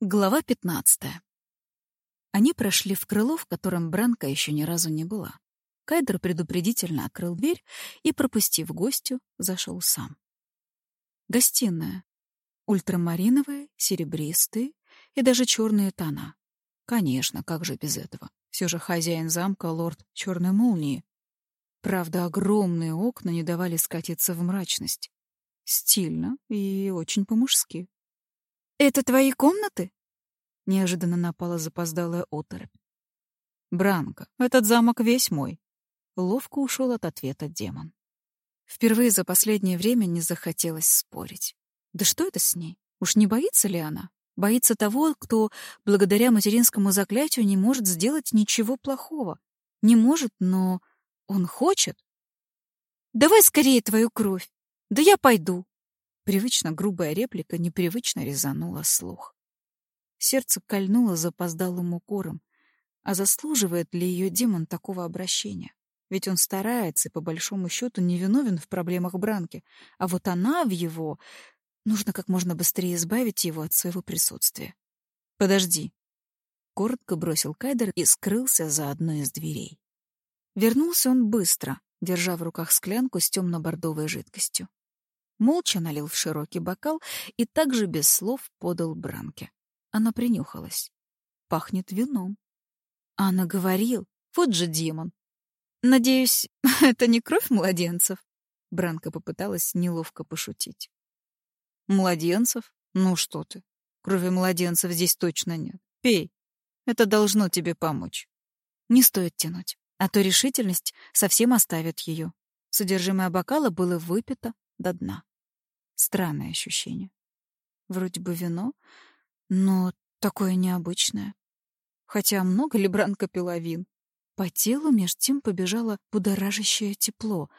Глава 15. Они прошли в крыло, в котором Бранка еще ни разу не была. Кайдер предупредительно открыл дверь и, пропустив гостю, зашел сам. Гостиная. Ультрамариновые, серебристые и даже черные тона. Конечно, как же без этого? Все же хозяин замка — лорд Черной Молнии. Правда, огромные окна не давали скатиться в мрачность. Стильно и очень по-мужски. «Это твои комнаты?» Неожиданно напала запоздалая оторопь. «Бранко, этот замок весь мой». Ловко ушел от ответа демон. Впервые за последнее время не захотелось спорить. Да что это с ней? Уж не боится ли она? Боится того, кто благодаря материнскому заклятию не может сделать ничего плохого. Не может, но он хочет. «Давай скорее твою кровь. Да я пойду. Привычно грубая реплика непривычно резанула слух. Сердце кольнуло запоздалым укором. А заслуживает ли ее демон такого обращения? Ведь он старается и, по большому счету, не виновен в проблемах Бранки. А вот она в его... Нужно как можно быстрее избавить его от своего присутствия. «Подожди», — коротко бросил Кайдер и скрылся за одной из дверей. Вернулся он быстро, держа в руках склянку с темно-бордовой жидкостью молча налил в широкий бокал и также без слов подал Бранке. Она принюхалась. Пахнет вином. Анна говорил, вот же демон. Надеюсь, это не кровь младенцев? Бранка попыталась неловко пошутить. Младенцев? Ну что ты? Крови младенцев здесь точно нет. Пей. Это должно тебе помочь. Не стоит тянуть, а то решительность совсем оставит ее. Содержимое бокала было выпито до дна. Странное ощущение. Вроде бы вино, но такое необычное. Хотя много ли Бранка пила вин? По телу меж тем побежало будоражащее тепло.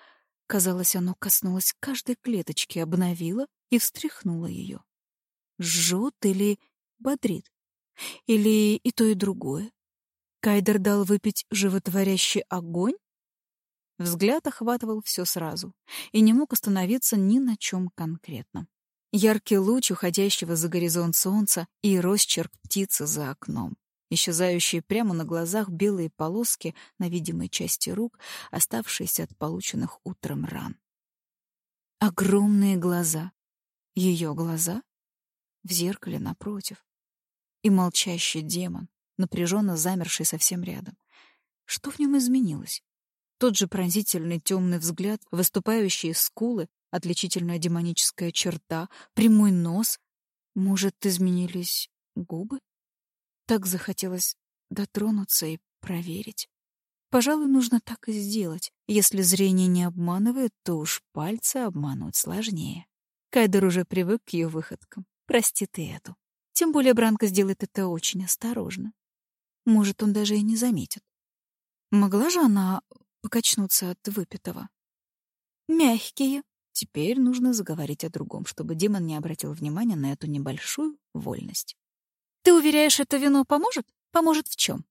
Казалось, оно коснулось каждой клеточки, обновило и встряхнуло ее. Жжет или бодрит? Или и то, и другое? Кайдер дал выпить животворящий огонь? Взгляд охватывал все сразу и не мог остановиться ни на чем конкретном. Яркий луч уходящего за горизонт солнца и росчерк птицы за окном. Исчезающие прямо на глазах белые полоски на видимой части рук, оставшиеся от полученных утром ран. Огромные глаза. Ее глаза? В зеркале напротив. И молчащий демон, напряженно замерший совсем рядом. Что в нем изменилось? Тот же пронзительный темный взгляд, выступающие скулы, отличительная демоническая черта, прямой нос. Может, изменились губы? Так захотелось дотронуться и проверить. Пожалуй, нужно так и сделать. Если зрение не обманывает, то уж пальцы обмануть сложнее. Кайдер уже привык к ее выходкам. Прости ты эту. Тем более Бранко сделает это очень осторожно. Может, он даже и не заметит. Могла же она покачнуться от выпитого. Мягкие. Теперь нужно заговорить о другом, чтобы демон не обратил внимания на эту небольшую вольность. Ты уверяешь, это вино поможет? Поможет в чем?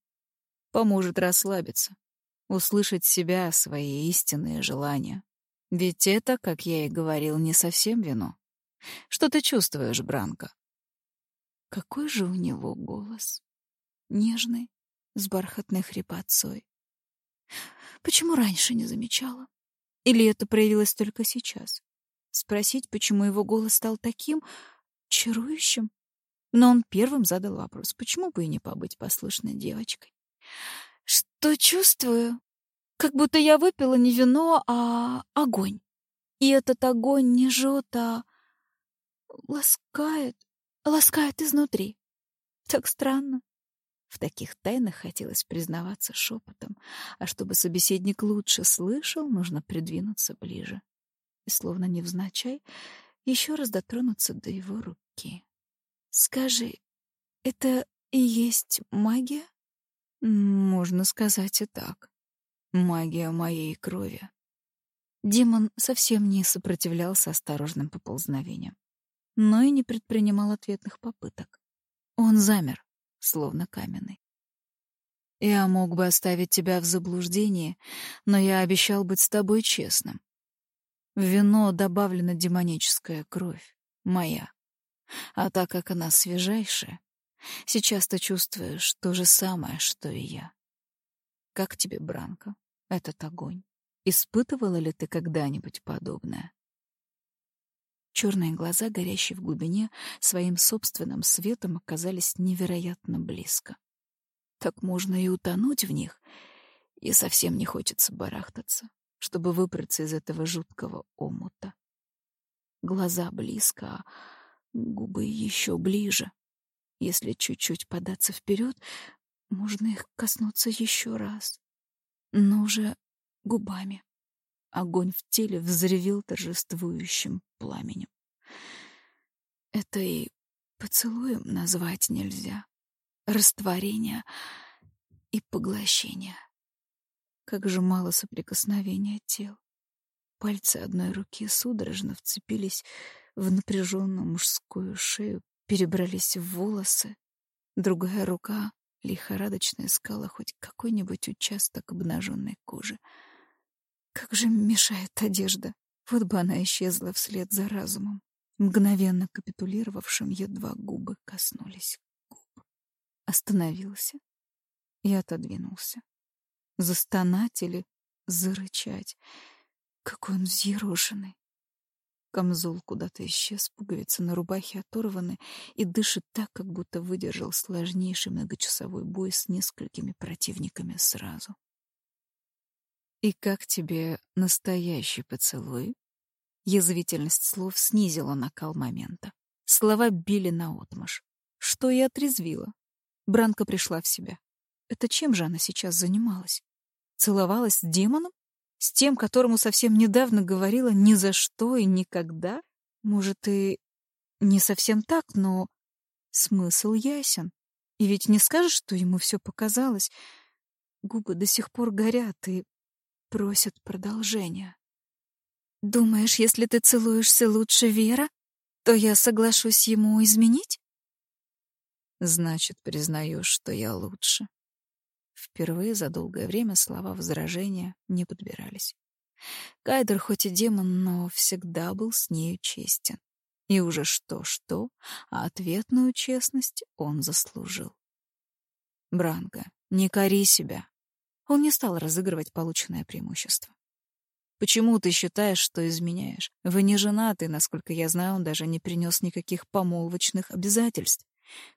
Поможет расслабиться, услышать себя, свои истинные желания. Ведь это, как я и говорил, не совсем вино. Что ты чувствуешь, Бранко? Какой же у него голос? Нежный, с бархатной хрипотцой. Почему раньше не замечала? Или это проявилось только сейчас? Спросить, почему его голос стал таким чарующим? Но он первым задал вопрос, почему бы и не побыть послушной девочкой? Что чувствую? Как будто я выпила не вино, а огонь. И этот огонь не жжет, а ласкает, ласкает изнутри. Так странно. В таких тайнах хотелось признаваться шепотом, а чтобы собеседник лучше слышал, нужно придвинуться ближе. И, словно невзначай, еще раз дотронуться до его руки. «Скажи, это и есть магия?» «Можно сказать и так. Магия моей крови». Демон совсем не сопротивлялся осторожным поползновениям, но и не предпринимал ответных попыток. Он замер, словно каменный. Я мог бы оставить тебя в заблуждении, но я обещал быть с тобой честным. В вино добавлена демоническая кровь, моя. А так как она свежайшая, Сейчас ты чувствуешь то же самое, что и я. Как тебе, Бранко, этот огонь? Испытывала ли ты когда-нибудь подобное? Черные глаза, горящие в глубине, своим собственным светом оказались невероятно близко. Так можно и утонуть в них, и совсем не хочется барахтаться, чтобы выбраться из этого жуткого омута. Глаза близко, а губы еще ближе. Если чуть-чуть податься вперед, можно их коснуться еще раз. Но уже губами. Огонь в теле взревел торжествующим пламенем. Это и поцелуем назвать нельзя. Растворение и поглощение. Как же мало соприкосновения тел. Пальцы одной руки судорожно вцепились в напряженную мужскую шею, перебрались в волосы. Другая рука лихорадочно искала хоть какой-нибудь участок обнаженной кожи. Как же мешает одежда. Вот бы она исчезла вслед за разумом, мгновенно капитулировавшим, едва губы коснулись губ. Остановился и отодвинулся. Застонать или зарычать. Какой он взъерошенный. Камзол куда-то исчез, пуговицы на рубахе оторваны и дышит так, как будто выдержал сложнейший многочасовой бой с несколькими противниками сразу. «И как тебе настоящий поцелуй?» Язвительность слов снизила накал момента. Слова били наотмашь. Что и отрезвило. Бранка пришла в себя. Это чем же она сейчас занималась? Целовалась с демоном? С тем, которому совсем недавно говорила ни за что и никогда? Может, и не совсем так, но смысл ясен. И ведь не скажешь, что ему все показалось. Губы до сих пор горят и просят продолжения. «Думаешь, если ты целуешься лучше Вера, то я соглашусь ему изменить?» «Значит, признаешь, что я лучше», Впервые за долгое время слова возражения не подбирались. Кайдер хоть и демон, но всегда был с нею честен. И уже что-что, а ответную честность он заслужил. Бранко, не кори себя. Он не стал разыгрывать полученное преимущество. Почему ты считаешь, что изменяешь? Вы не женаты, насколько я знаю, он даже не принес никаких помолвочных обязательств.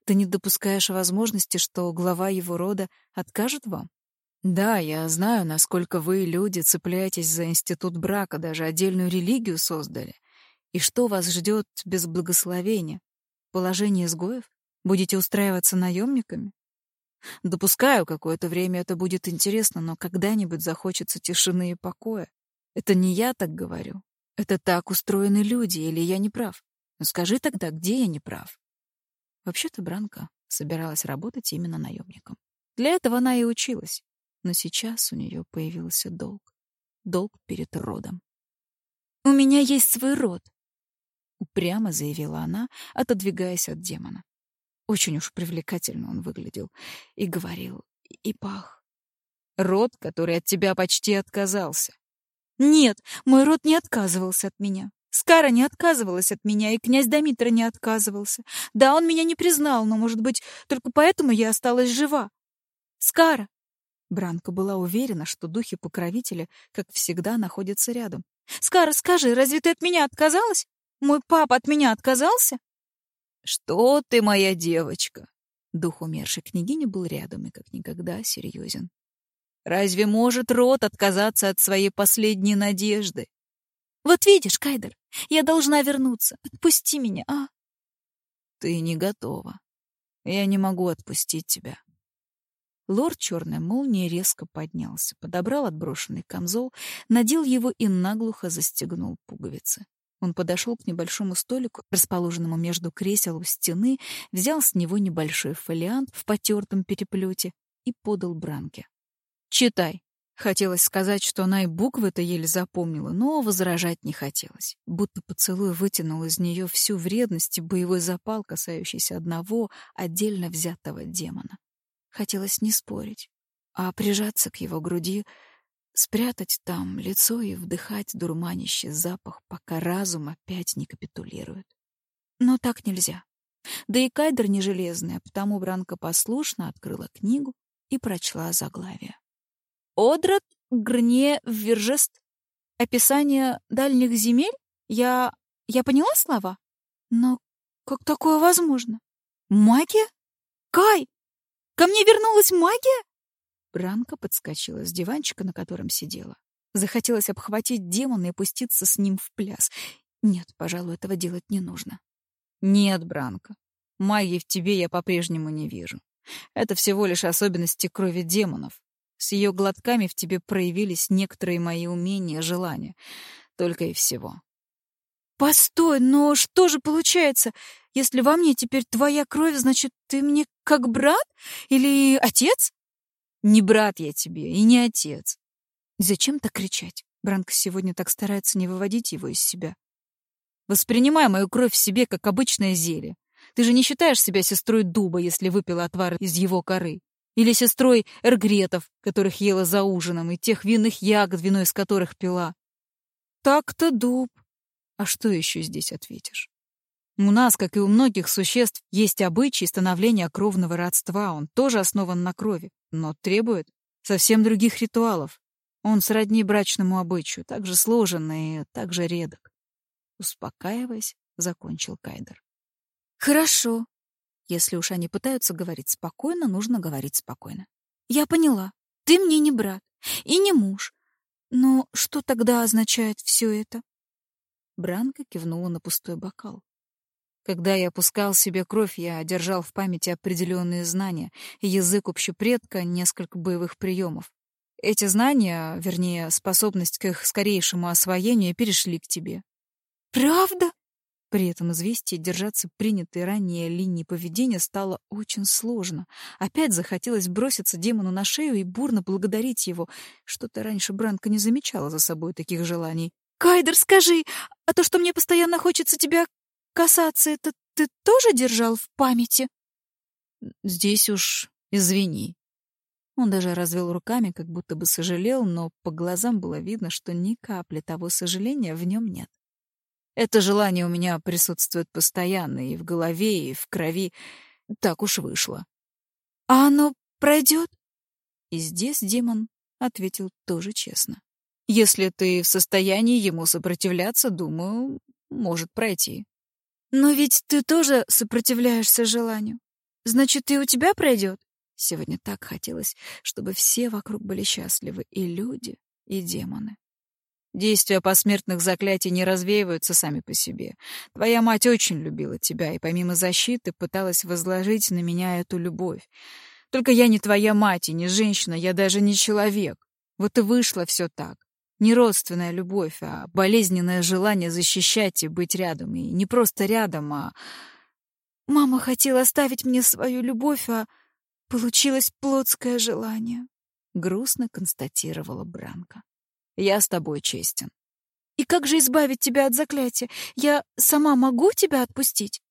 Ты не допускаешь возможности, что глава его рода откажет вам? Да, я знаю, насколько вы, люди, цепляетесь за институт брака, даже отдельную религию создали. И что вас ждет без благословения? Положение изгоев? Будете устраиваться наемниками? Допускаю, какое-то время это будет интересно, но когда-нибудь захочется тишины и покоя. Это не я так говорю. Это так устроены люди, или я не прав? Но скажи тогда, где я не прав? Вообще-то Бранка собиралась работать именно наемником. Для этого она и училась. Но сейчас у нее появился долг. Долг перед родом. «У меня есть свой род», — упрямо заявила она, отодвигаясь от демона. Очень уж привлекательно он выглядел. И говорил, и пах. «Род, который от тебя почти отказался». «Нет, мой род не отказывался от меня. Скара не отказывалась от меня, и князь Домитра не отказывался. Да, он меня не признал, но, может быть, только поэтому я осталась жива. Скара! Бранка была уверена, что духи-покровители, как всегда, находятся рядом. «Скара, скажи, разве ты от меня отказалась? Мой папа от меня отказался?» «Что ты, моя девочка?» Дух умершей княгини был рядом и как никогда серьезен. «Разве может род отказаться от своей последней надежды? Вот видишь, Кайдер, я должна вернуться. Отпусти меня, а? Ты не готова. Я не могу отпустить тебя. Лорд Черной Молнии резко поднялся, подобрал отброшенный камзол, надел его и наглухо застегнул пуговицы. Он подошел к небольшому столику, расположенному между кресел у стены, взял с него небольшой фолиант в потертом переплете и подал Бранке. «Читай». Хотелось сказать, что она и буквы-то еле запомнила, но возражать не хотелось. Будто поцелуй вытянул из нее всю вредность и боевой запал, касающийся одного отдельно взятого демона. Хотелось не спорить, а прижаться к его груди, спрятать там лицо и вдыхать дурманящий запах, пока разум опять не капитулирует. Но так нельзя. Да и кайдер не железный, а потому Бранка послушно открыла книгу и прочла заглавие. «Одрат Грне Ввержест. Описание дальних земель? Я... я поняла слова? Но как такое возможно? Магия? Кай! Ко мне вернулась магия?» Бранка подскочила с диванчика, на котором сидела. Захотелось обхватить демона и опуститься с ним в пляс. Нет, пожалуй, этого делать не нужно. Нет, Бранка, магии в тебе я по-прежнему не вижу. Это всего лишь особенности крови демонов. С ее глотками в тебе проявились некоторые мои умения, желания. Только и всего. Постой, но что же получается? Если во мне теперь твоя кровь, значит, ты мне как брат или отец? Не брат я тебе и не отец. Зачем так кричать? Бранка сегодня так старается не выводить его из себя. Воспринимай мою кровь в себе, как обычное зелье. Ты же не считаешь себя сестрой дуба, если выпила отвар из его коры. Или сестрой эргретов, которых ела за ужином, и тех винных ягод, вино из которых пила. Так-то дуб. А что еще здесь ответишь? У нас, как и у многих существ, есть обычай становления кровного родства. Он тоже основан на крови, но требует совсем других ритуалов. Он сродни брачному обычаю, так же сложен и так же редок. Успокаиваясь, закончил Кайдер. Хорошо. Если уж они пытаются говорить спокойно, нужно говорить спокойно. Я поняла. Ты мне не брат и не муж. Но что тогда означает все это? Бранка кивнула на пустой бокал. Когда я пускал себе кровь, я держал в памяти определенные знания, язык общепредка, несколько боевых приемов. Эти знания, вернее, способность к их скорейшему освоению, перешли к тебе. Правда? При этом известии держаться принятой ранее линии поведения стало очень сложно. Опять захотелось броситься демону на шею и бурно благодарить его. Что-то раньше Бранка не замечала за собой таких желаний. «Кайдер, скажи, а то, что мне постоянно хочется тебя касаться, это ты тоже держал в памяти? Здесь уж извини. Он даже развел руками, как будто бы сожалел, но по глазам было видно, что ни капли того сожаления в нем нет. Это желание у меня присутствует постоянно и в голове, и в крови. Так уж вышло. А оно пройдет? И здесь демон ответил тоже честно. Если ты в состоянии ему сопротивляться, думаю, может пройти. Но ведь ты тоже сопротивляешься желанию. Значит, и у тебя пройдет? Сегодня так хотелось, чтобы все вокруг были счастливы, и люди, и демоны. Действия посмертных заклятий не развеиваются сами по себе. Твоя мать очень любила тебя и помимо защиты пыталась возложить на меня эту любовь. Только я не твоя мать и не женщина, я даже не человек. Вот и вышло все так. Не родственная любовь, а болезненное желание защищать и быть рядом. И не просто рядом, а... Мама хотела оставить мне свою любовь, а получилось плотское желание. Грустно констатировала Бранка. Я с тобой честен. И как же избавить тебя от заклятия? Я сама могу тебя отпустить?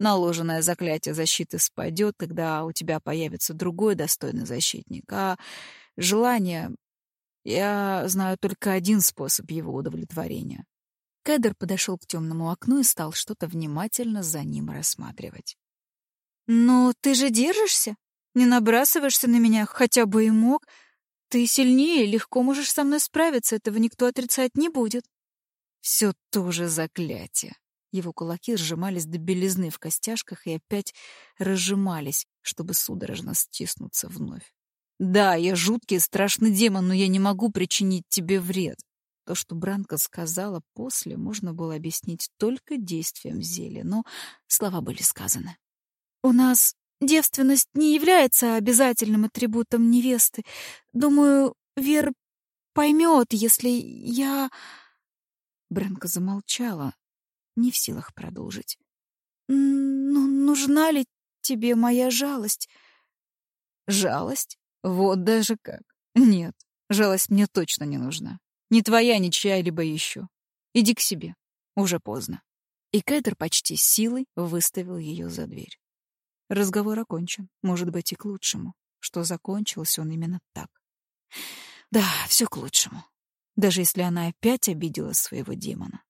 Наложенное заклятие защиты спадет, когда у тебя появится другой достойный защитник. А желание я знаю только один способ его удовлетворения. Кедр подошел к темному окну и стал что-то внимательно за ним рассматривать. «Но ты же держишься? Не набрасываешься на меня, хотя бы и мог. Ты сильнее, легко можешь со мной справиться, этого никто отрицать не будет». Все тоже заклятие. Его кулаки сжимались до белизны в костяшках и опять разжимались, чтобы судорожно стиснуться вновь. Да, я жуткий и страшный демон, но я не могу причинить тебе вред. То, что Бранка сказала после, можно было объяснить только действием зелья, но слова были сказаны. «У нас девственность не является обязательным атрибутом невесты. Думаю, Вер поймет, если я...» Бранка замолчала, не в силах продолжить. «Ну, нужна ли тебе моя жалость?» «Жалость? Вот даже как. Нет, жалость мне точно не нужна. Ни твоя, ни чья-либо еще. Иди к себе. Уже поздно. И Кэдр почти силой выставил ее за дверь. Разговор окончен. Может быть, и к лучшему, что закончился он именно так. Да, все к лучшему. Даже если она опять обидела своего демона.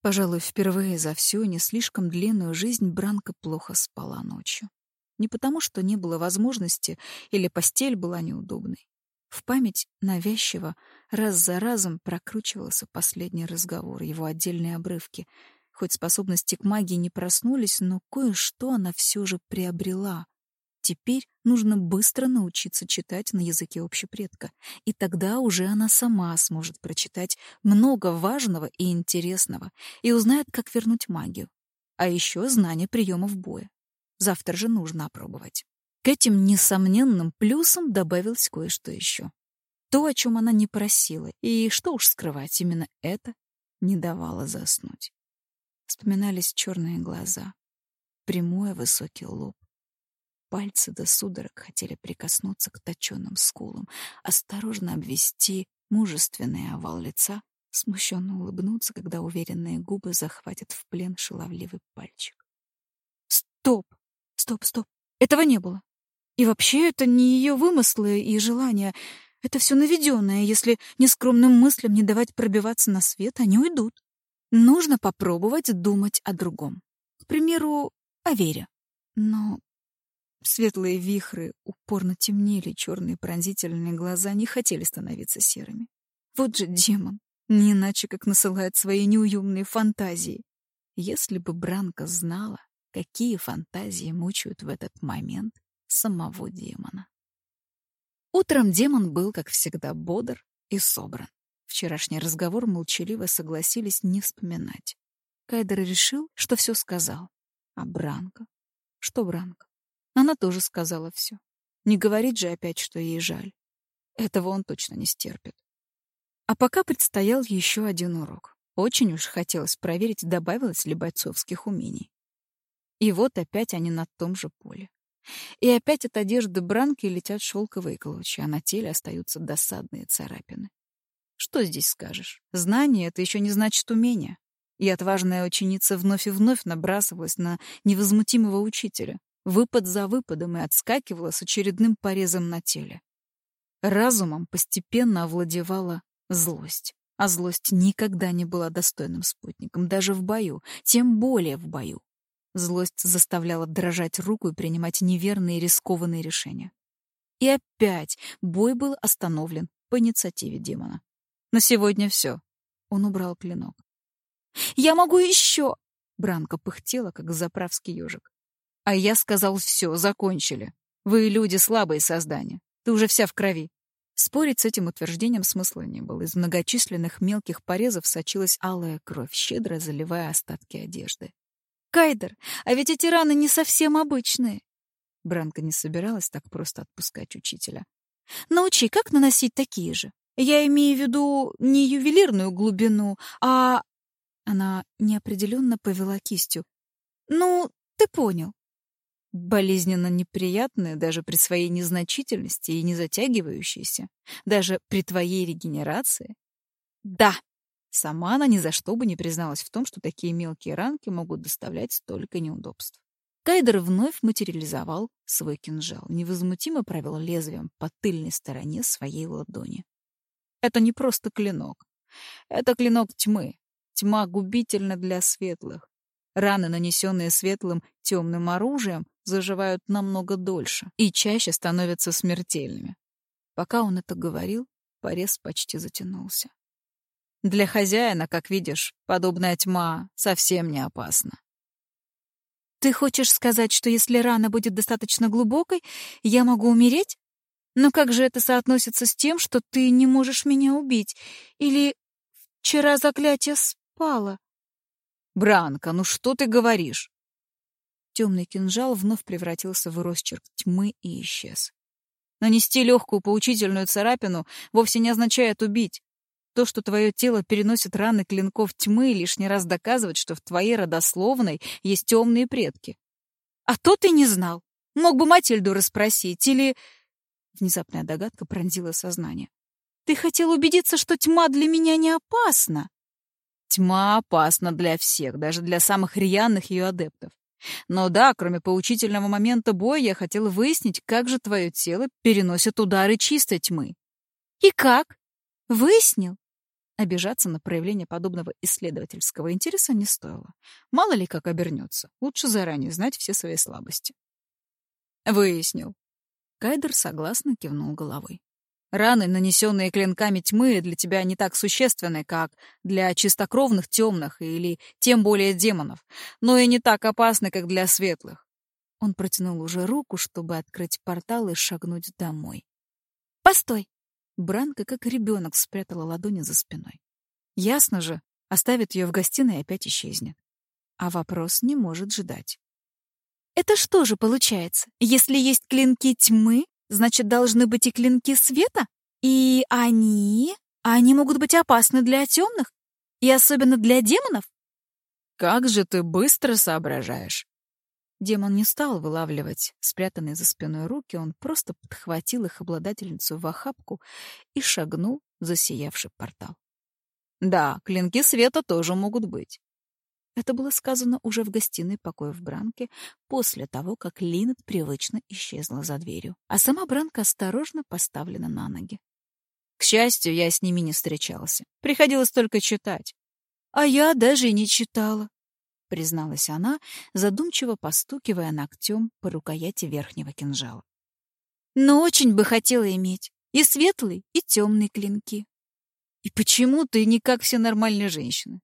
Пожалуй, впервые за всю не слишком длинную жизнь Бранка плохо спала ночью. Не потому, что не было возможности или постель была неудобной. В память навязчиво раз за разом прокручивался последний разговор, его отдельные обрывки. Хоть способности к магии не проснулись, но кое-что она все же приобрела. Теперь нужно быстро научиться читать на языке общепредка, и тогда уже она сама сможет прочитать много важного и интересного и узнает, как вернуть магию. А еще знание приемов боя. Завтра же нужно опробовать. К этим несомненным плюсам добавилось кое-что еще. То, о чем она не просила, и что уж скрывать, именно это не давало заснуть. Вспоминались черные глаза, прямой высокий лоб. Пальцы до судорог хотели прикоснуться к точенным скулам, осторожно обвести мужественный овал лица, смущенно улыбнуться, когда уверенные губы захватят в плен шаловливый пальчик. Стоп! Стоп, стоп. Этого не было. И вообще это не ее вымыслы и желания. Это все наведенное. Если нескромным мыслям не давать пробиваться на свет, они уйдут. Нужно попробовать думать о другом. К примеру, о Вере. Но светлые вихры упорно темнели, черные пронзительные глаза не хотели становиться серыми. Вот же демон, не иначе как насылает свои неуемные фантазии. Если бы Бранка знала, какие фантазии мучают в этот момент самого демона. Утром демон был, как всегда, бодр и собран. Вчерашний разговор молчаливо согласились не вспоминать. Кайдер решил, что все сказал. А Бранка? Что Бранка? Она тоже сказала все. Не говорит же опять, что ей жаль. Этого он точно не стерпит. А пока предстоял еще один урок. Очень уж хотелось проверить, добавилось ли бойцовских умений. И вот опять они на том же поле. И опять от одежды Бранки летят шелковые клочья, а на теле остаются досадные царапины. Что здесь скажешь? Знание — это еще не значит умение. И отважная ученица вновь и вновь набрасывалась на невозмутимого учителя, выпад за выпадом и отскакивала с очередным порезом на теле. Разумом постепенно овладевала злость. А злость никогда не была достойным спутником, даже в бою, тем более в бою. Злость заставляла дрожать руку и принимать неверные рискованные решения. И опять бой был остановлен по инициативе демона. На сегодня все. Он убрал клинок. «Я могу еще!» Бранка пыхтела, как заправский ежик. «А я сказал, все, закончили. Вы люди слабые создания. Ты уже вся в крови». Спорить с этим утверждением смысла не было. Из многочисленных мелких порезов сочилась алая кровь, щедро заливая остатки одежды. Кайдер, а ведь эти раны не совсем обычные. Бранка не собиралась так просто отпускать учителя. Научи, как наносить такие же. Я имею в виду не ювелирную глубину, а... Она неопределенно повела кистью. Ну, ты понял. Болезненно неприятная даже при своей незначительности и не затягивающейся, даже при твоей регенерации. Да, Сама она ни за что бы не призналась в том, что такие мелкие ранки могут доставлять столько неудобств. Кайдер вновь материализовал свой кинжал, невозмутимо провел лезвием по тыльной стороне своей ладони. Это не просто клинок. Это клинок тьмы. Тьма губительна для светлых. Раны, нанесенные светлым темным оружием, заживают намного дольше и чаще становятся смертельными. Пока он это говорил, порез почти затянулся. Для хозяина, как видишь, подобная тьма совсем не опасна. Ты хочешь сказать, что если рана будет достаточно глубокой, я могу умереть? Но как же это соотносится с тем, что ты не можешь меня убить? Или вчера заклятие спало? Бранка, ну что ты говоришь? Темный кинжал вновь превратился в росчерк тьмы и исчез. Нанести легкую поучительную царапину вовсе не означает убить. То, что твое тело переносит раны клинков тьмы, лишний раз доказывает, что в твоей родословной есть темные предки. А то ты не знал. Мог бы Матильду расспросить или... Внезапная догадка пронзила сознание. Ты хотел убедиться, что тьма для меня не опасна. Тьма опасна для всех, даже для самых рьяных ее адептов. Но да, кроме поучительного момента боя, я хотела выяснить, как же твое тело переносит удары чистой тьмы. И как? Выяснил? Обижаться на проявление подобного исследовательского интереса не стоило. Мало ли как обернется. Лучше заранее знать все свои слабости. Выяснил. Кайдер согласно кивнул головой. Раны, нанесенные клинками тьмы, для тебя не так существенны, как для чистокровных темных или тем более демонов, но и не так опасны, как для светлых. Он протянул уже руку, чтобы открыть портал и шагнуть домой. «Постой!» Бранка, как ребенок, спрятала ладони за спиной. Ясно же, оставит ее в гостиной и опять исчезнет. А вопрос не может ждать. Это что же получается? Если есть клинки тьмы, значит, должны быть и клинки света? И они... Они могут быть опасны для темных? И особенно для демонов? Как же ты быстро соображаешь. Демон не стал вылавливать спрятанные за спиной руки, он просто подхватил их обладательницу в охапку и шагнул в засиявший портал. Да, клинки света тоже могут быть. Это было сказано уже в гостиной покоя в Бранке после того, как Линет привычно исчезла за дверью, а сама Бранка осторожно поставлена на ноги. К счастью, я с ними не встречался. Приходилось только читать. А я даже и не читала призналась она, задумчиво постукивая ногтем по рукояти верхнего кинжала. Но очень бы хотела иметь и светлые, и темные клинки. И почему ты не как все нормальные женщины?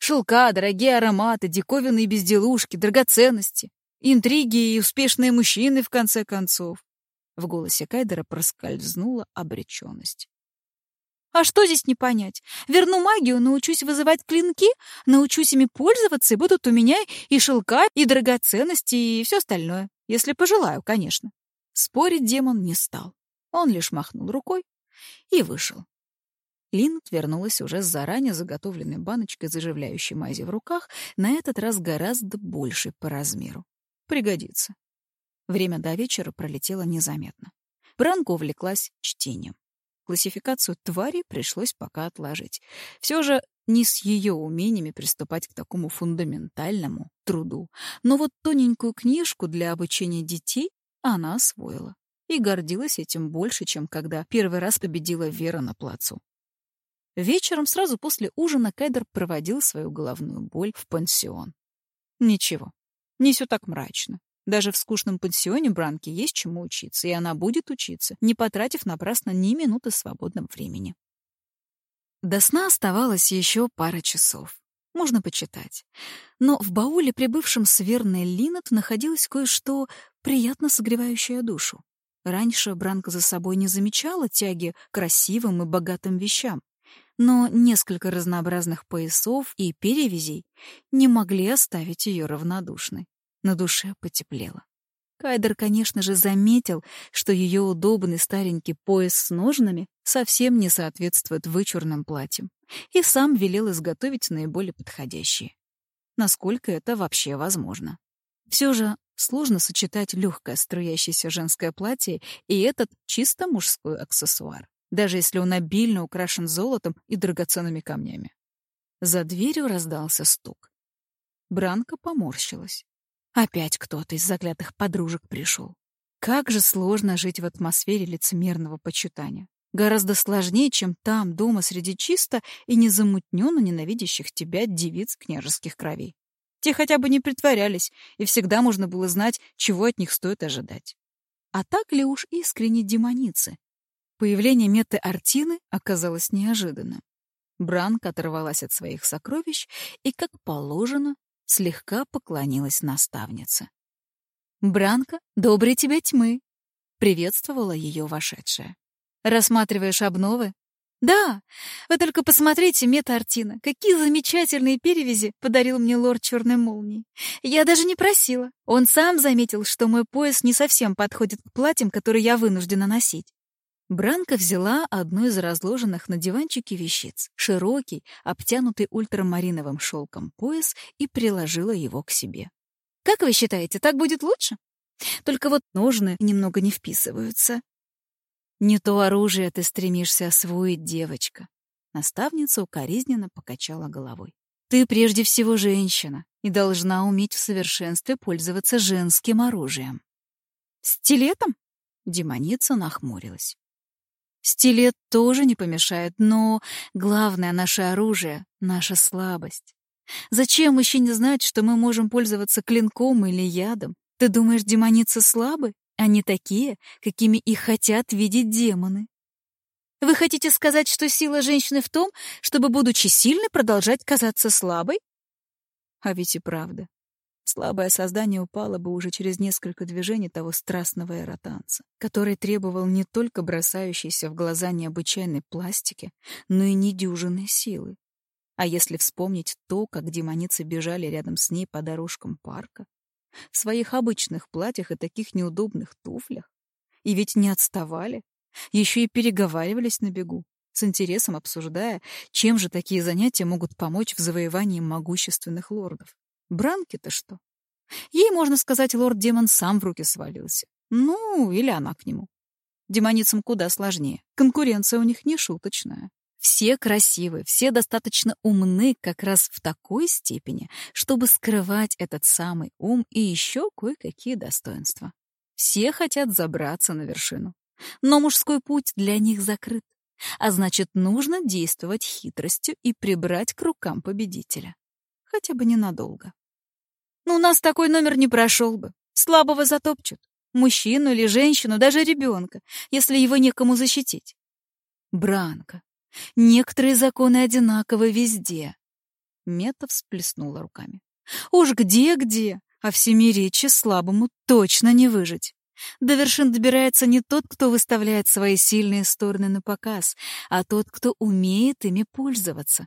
Шелка, дорогие ароматы, диковинные безделушки, драгоценности, интриги и успешные мужчины, в конце концов. В голосе Кайдера проскользнула обреченность. А что здесь не понять? Верну магию, научусь вызывать клинки, научусь ими пользоваться, и будут у меня и шелка, и драгоценности, и все остальное. Если пожелаю, конечно. Спорить демон не стал. Он лишь махнул рукой и вышел. Линнет вернулась уже с заранее заготовленной баночкой заживляющей мази в руках, на этот раз гораздо большей по размеру. Пригодится. Время до вечера пролетело незаметно. Бранко увлеклась чтением. Классификацию тварей пришлось пока отложить. Все же не с ее умениями приступать к такому фундаментальному труду. Но вот тоненькую книжку для обучения детей она освоила. И гордилась этим больше, чем когда первый раз победила Вера на плацу. Вечером, сразу после ужина, Кайдер проводил свою головную боль в пансион. Ничего, не все так мрачно. Даже в скучном пансионе Бранке есть чему учиться, и она будет учиться, не потратив напрасно ни минуты свободного времени. До сна оставалось еще пара часов. Можно почитать. Но в бауле, прибывшем с верной Линнет, находилось кое-что приятно согревающее душу. Раньше Бранка за собой не замечала тяги красивым и богатым вещам, но несколько разнообразных поясов и перевязей не могли оставить ее равнодушной. На душе потеплело. Кайдер, конечно же, заметил, что ее удобный старенький пояс с ножнами совсем не соответствует вычурным платьям, и сам велел изготовить наиболее подходящие. Насколько это вообще возможно. Все же сложно сочетать легкое струящееся женское платье и этот чисто мужской аксессуар, даже если он обильно украшен золотом и драгоценными камнями. За дверью раздался стук. Бранка поморщилась. Опять кто-то из заклятых подружек пришел. Как же сложно жить в атмосфере лицемерного почитания. Гораздо сложнее, чем там, дома, среди чисто и незамутненно ненавидящих тебя девиц княжеских кровей. Те хотя бы не притворялись, и всегда можно было знать, чего от них стоит ожидать. А так ли уж искренне демоницы? Появление Меты Артины оказалось неожиданным. Бранка оторвалась от своих сокровищ и, как положено, слегка поклонилась наставнице. «Бранка, доброй тебе тьмы!» — приветствовала ее вошедшая. «Рассматриваешь обновы?» «Да! Вы только посмотрите, Мета Артина, какие замечательные перевязи подарил мне лорд Черной Молнии. Я даже не просила. Он сам заметил, что мой пояс не совсем подходит к платьям, которые я вынуждена носить. Бранка взяла одну из разложенных на диванчике вещиц, широкий, обтянутый ультрамариновым шелком пояс, и приложила его к себе. «Как вы считаете, так будет лучше? Только вот ножны немного не вписываются». «Не то оружие ты стремишься освоить, девочка». Наставница укоризненно покачала головой. «Ты прежде всего женщина и должна уметь в совершенстве пользоваться женским оружием». «Стилетом?» Демоница нахмурилась. Стилет тоже не помешает, но главное наше оружие — наша слабость. Зачем мужчине знать, что мы можем пользоваться клинком или ядом? Ты думаешь, демоницы слабы? Они такие, какими их хотят видеть демоны. Вы хотите сказать, что сила женщины в том, чтобы, будучи сильной, продолжать казаться слабой? А ведь и правда. Слабое создание упало бы уже через несколько движений того страстного эротанца, который требовал не только бросающейся в глаза необычайной пластики, но и недюжинной силы. А если вспомнить то, как демоницы бежали рядом с ней по дорожкам парка, в своих обычных платьях и таких неудобных туфлях, и ведь не отставали, еще и переговаривались на бегу, с интересом обсуждая, чем же такие занятия могут помочь в завоевании могущественных лордов. Бранки-то что? Ей, можно сказать, лорд-демон сам в руки свалился. Ну, или она к нему. Демоницам куда сложнее. Конкуренция у них не шуточная. Все красивы, все достаточно умны как раз в такой степени, чтобы скрывать этот самый ум и еще кое-какие достоинства. Все хотят забраться на вершину. Но мужской путь для них закрыт, а значит, нужно действовать хитростью и прибрать к рукам победителя. Хотя бы ненадолго. Но ну, у нас такой номер не прошел бы. Слабого затопчут. Мужчину или женщину, даже ребенка, если его некому защитить. Бранка. Некоторые законы одинаковы везде. Мета всплеснула руками. Уж где-где, а в семиречье слабому точно не выжить. До вершин добирается не тот, кто выставляет свои сильные стороны на показ, а тот, кто умеет ими пользоваться.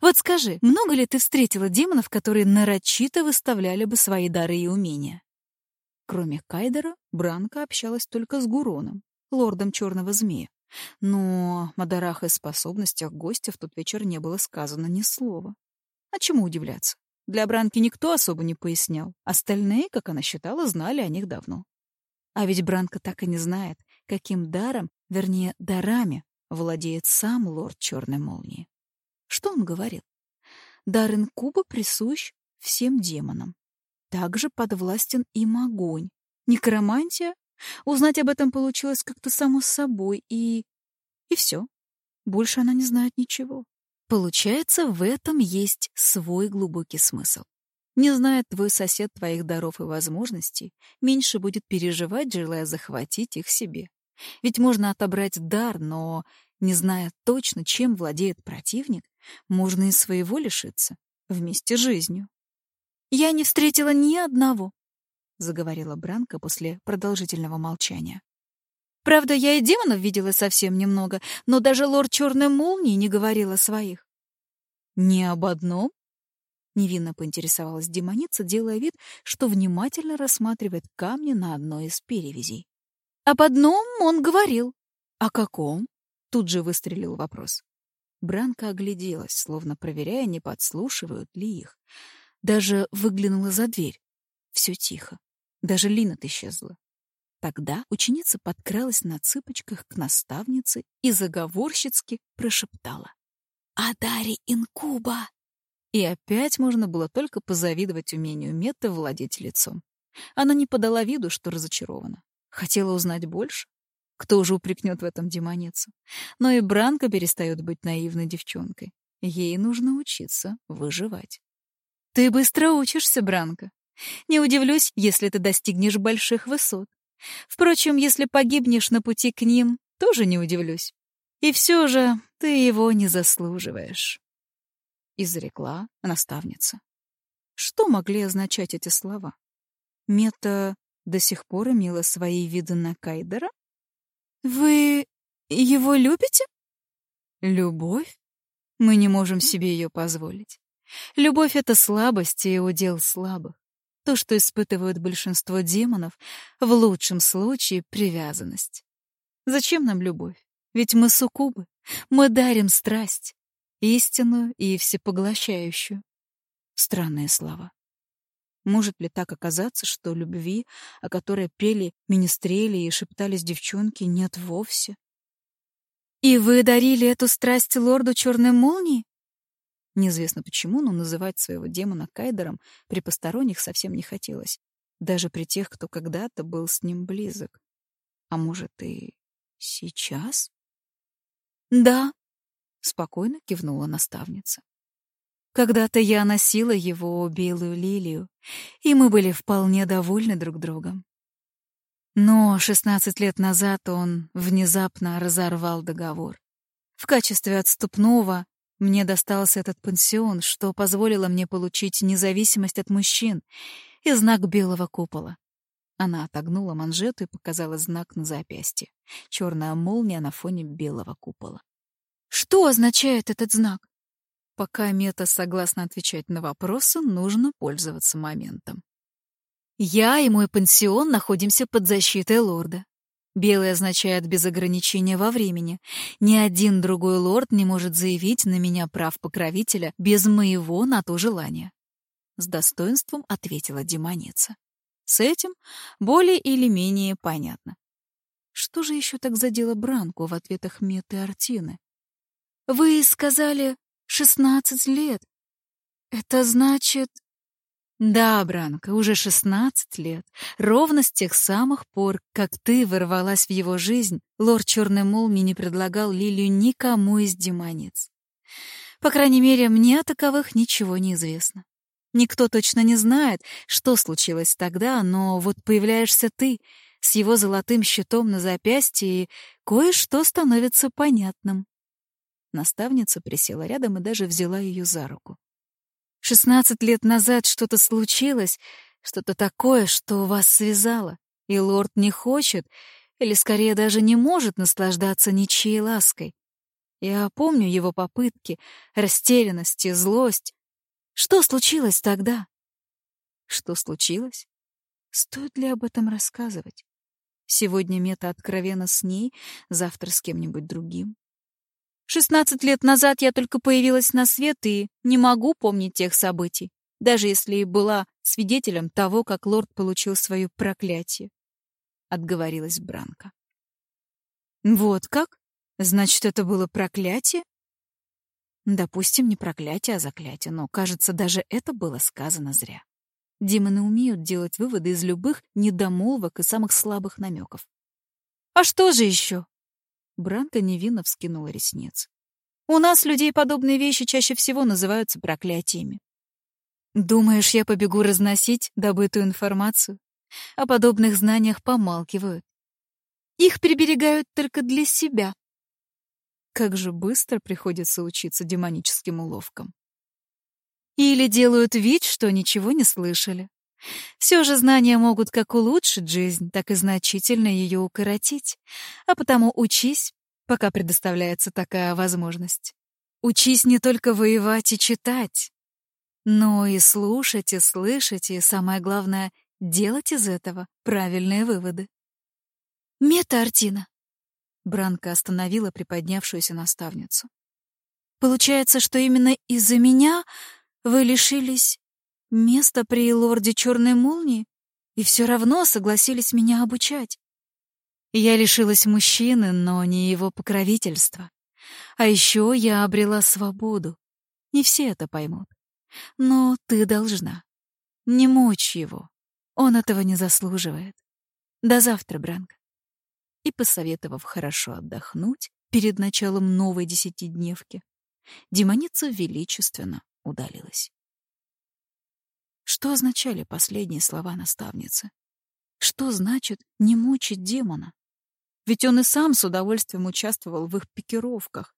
Вот скажи, много ли ты встретила демонов, которые нарочито выставляли бы свои дары и умения? Кроме Кайдера, Бранка общалась только с Гуроном, лордом Черного Змея. Но о дарах и способностях гостя в тот вечер не было сказано ни слова. А чему удивляться? Для Бранки никто особо не пояснял. Остальные, как она считала, знали о них давно. А ведь Бранка так и не знает, каким даром, вернее, дарами, владеет сам лорд Черной Молнии. Что он говорил? Дар инкуба присущ всем демонам. Также подвластен им огонь. Некромантия? Узнать об этом получилось как-то само собой, и... И все. Больше она не знает ничего. Получается, в этом есть свой глубокий смысл. Не зная твой сосед твоих даров и возможностей, меньше будет переживать, желая захватить их себе. Ведь можно отобрать дар, но, не зная точно, чем владеет противник, можно и своего лишиться, вместе с жизнью. «Я не встретила ни одного», — заговорила Бранка после продолжительного молчания. «Правда, я и демонов видела совсем немного, но даже лорд Черной Молнии не говорил о своих». «Ни об одном?» Невинно поинтересовалась демоница, делая вид, что внимательно рассматривает камни на одной из перевязей. «Об одном он говорил». «О каком?» Тут же выстрелил вопрос. Бранка огляделась, словно проверяя, не подслушивают ли их. Даже выглянула за дверь. Все тихо. Даже Лина исчезла. Тогда ученица подкралась на цыпочках к наставнице и заговорщицки прошептала. «Адари инкуба!» И опять можно было только позавидовать умению Метты владеть лицом. Она не подала виду, что разочарована. Хотела узнать больше. Кто же упрекнет в этом демоницу? Но и Бранка перестает быть наивной девчонкой. Ей нужно учиться выживать. Ты быстро учишься, Бранка. Не удивлюсь, если ты достигнешь больших высот. Впрочем, если погибнешь на пути к ним, тоже не удивлюсь. И все же ты его не заслуживаешь изрекла наставница. Что могли означать эти слова? Мета до сих пор имела свои виды на Кайдера? Вы его любите? Любовь? Мы не можем себе ее позволить. Любовь — это слабость и удел слабых. То, что испытывают большинство демонов, в лучшем случае — привязанность. Зачем нам любовь? Ведь мы суккубы. Мы дарим страсть истинную и всепоглощающую. Странные слова. Может ли так оказаться, что любви, о которой пели министрели и шептались девчонки, нет вовсе? «И вы дарили эту страсть лорду Черной Молнии?» Неизвестно почему, но называть своего демона Кайдером при посторонних совсем не хотелось, даже при тех, кто когда-то был с ним близок. А может, и сейчас? «Да», — спокойно кивнула наставница. «Когда-то я носила его белую лилию, и мы были вполне довольны друг другом. Но 16 лет назад он внезапно разорвал договор. В качестве отступного мне достался этот пансион, что позволило мне получить независимость от мужчин и знак белого купола. Она отогнула манжету и показала знак на запястье. Черная молния на фоне белого купола. Что означает этот знак? Пока Мета согласна отвечать на вопросы, нужно пользоваться моментом. Я и мой пансион находимся под защитой лорда. Белый означает без ограничения во времени. Ни один другой лорд не может заявить на меня прав покровителя без моего на то желания. С достоинством ответила демоница. С этим более или менее понятно. Что же еще так задело Бранку в ответах Меты Артины? «Вы сказали шестнадцать лет. Это значит...» Да, Бранка, уже шестнадцать лет. Ровно с тех самых пор, как ты ворвалась в его жизнь, лорд Черной Молнии не предлагал Лилию никому из демониц. По крайней мере, мне о таковых ничего не известно. Никто точно не знает, что случилось тогда, но вот появляешься ты с его золотым щитом на запястье, и кое-что становится понятным. Наставница присела рядом и даже взяла ее за руку. Шестнадцать лет назад что-то случилось, что-то такое, что вас связало, и лорд не хочет, или скорее даже не может наслаждаться ничьей лаской. Я помню его попытки, растерянность и злость. Что случилось тогда? Что случилось? Стоит ли об этом рассказывать? Сегодня Мета откровенно с ней, завтра с кем-нибудь другим. Шестнадцать лет назад я только появилась на свет и не могу помнить тех событий, даже если и была свидетелем того, как лорд получил свое проклятие. Отговорилась Бранка. Вот как? Значит, это было проклятие? Допустим, не проклятие, а заклятие, но, кажется, даже это было сказано зря. Демоны умеют делать выводы из любых недомолвок и самых слабых намеков. А что же еще? Бранка невинно вскинула ресницы. «У нас людей подобные вещи чаще всего называются проклятиями. Думаешь, я побегу разносить добытую информацию? О подобных знаниях помалкивают. Их приберегают только для себя. Как же быстро приходится учиться демоническим уловкам. Или делают вид, что ничего не слышали. Все же знания могут как улучшить жизнь, так и значительно ее укоротить. А потому учись, пока предоставляется такая возможность. Учись не только воевать и читать, но и слушать, и слышать, и, самое главное, делать из этого правильные выводы. «Мета, Артина!» Бранка остановила приподнявшуюся наставницу. «Получается, что именно из-за меня вы лишились место при лорде Черной Молнии и все равно согласились меня обучать. Я лишилась мужчины, но не его покровительства. А еще я обрела свободу. Не все это поймут. Но ты должна. Не мочь его. Он этого не заслуживает. До завтра, Бранк. И, посоветовав хорошо отдохнуть перед началом новой десятидневки, демоница величественно удалилась. Что означали последние слова наставницы? Что значит «не мучить демона»? Ведь он и сам с удовольствием участвовал в их пикировках.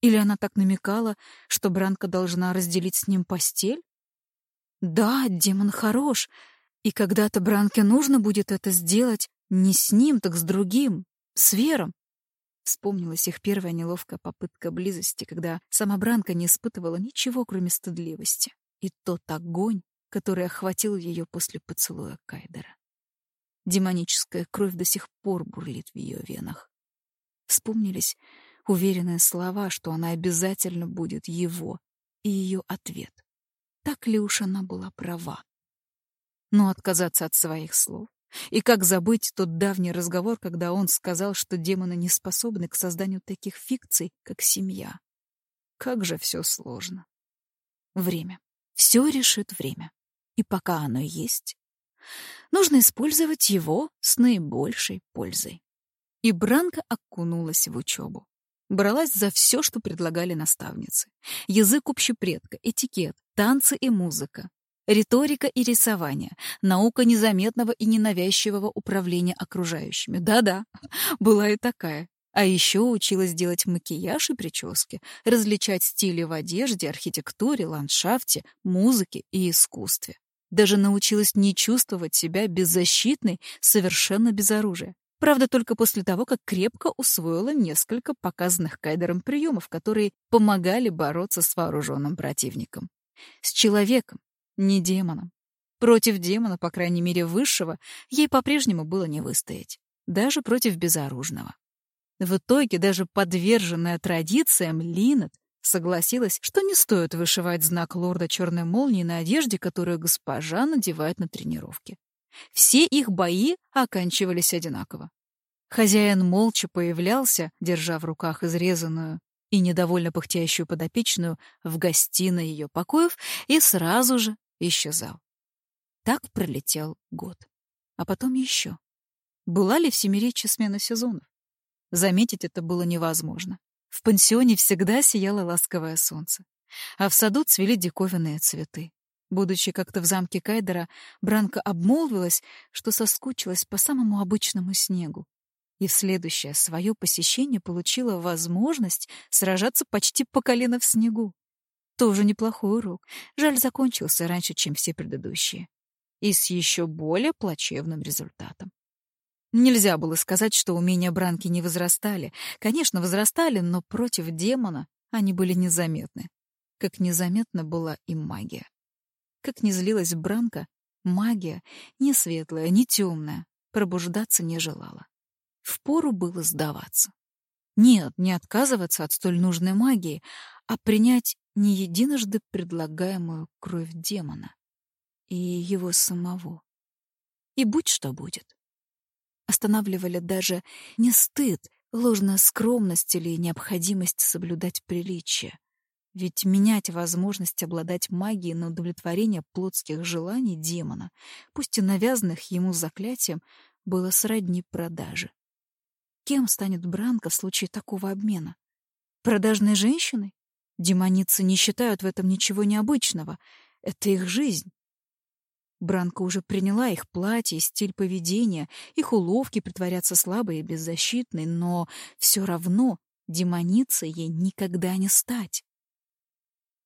Или она так намекала, что Бранка должна разделить с ним постель? Да, демон хорош, и когда-то Бранке нужно будет это сделать не с ним, так с другим, с Вером. Вспомнилась их первая неловкая попытка близости, когда сама Бранка не испытывала ничего, кроме стыдливости. И тот огонь, который охватил ее после поцелуя Кайдера. Демоническая кровь до сих пор бурлит в ее венах. Вспомнились уверенные слова, что она обязательно будет его, и ее ответ. Так ли уж она была права? Но отказаться от своих слов? И как забыть тот давний разговор, когда он сказал, что демоны не способны к созданию таких фикций, как семья? Как же все сложно. Время. Все решит время. И пока оно есть, нужно использовать его с наибольшей пользой. И Бранка окунулась в учебу. Бралась за все, что предлагали наставницы. Язык общепредка, этикет, танцы и музыка, риторика и рисование, наука незаметного и ненавязчивого управления окружающими. Да-да, была и такая. А еще училась делать макияж и прически, различать стили в одежде, архитектуре, ландшафте, музыке и искусстве. Даже научилась не чувствовать себя беззащитной, совершенно без оружия. Правда, только после того, как крепко усвоила несколько показанных Кайдером приемов, которые помогали бороться с вооруженным противником. С человеком, не демоном. Против демона, по крайней мере, высшего, ей по-прежнему было не выстоять. Даже против безоружного. В итоге даже подверженная традициям Линет согласилась, что не стоит вышивать знак лорда черной молнии на одежде, которую госпожа надевает на тренировки. Все их бои оканчивались одинаково. Хозяин молча появлялся, держа в руках изрезанную и недовольно пыхтящую подопечную в гостиной ее покоев и сразу же исчезал. Так пролетел год. А потом еще. Была ли в Семиречье смена сезонов? Заметить это было невозможно. В пансионе всегда сияло ласковое солнце, а в саду цвели диковинные цветы. Будучи как-то в замке Кайдера, Бранка обмолвилась, что соскучилась по самому обычному снегу. И в следующее свое посещение получила возможность сражаться почти по колено в снегу. Тоже неплохой урок. Жаль, закончился раньше, чем все предыдущие. И с еще более плачевным результатом. Нельзя было сказать, что умения Бранки не возрастали. Конечно, возрастали, но против демона они были незаметны. Как незаметна была и магия. Как не злилась Бранка, магия, ни светлая, ни темная, пробуждаться не желала. Впору было сдаваться. Нет, не отказываться от столь нужной магии, а принять не единожды предлагаемую кровь демона и его самого. И будь что будет останавливали даже не стыд, ложная скромность или необходимость соблюдать приличие. Ведь менять возможность обладать магией на удовлетворение плотских желаний демона, пусть и навязанных ему заклятием, было сродни продаже. Кем станет Бранка в случае такого обмена? Продажной женщиной? Демоницы не считают в этом ничего необычного. Это их жизнь. Бранка уже приняла их платье, стиль поведения, их уловки притворяться слабой и беззащитной, но все равно демоницей ей никогда не стать.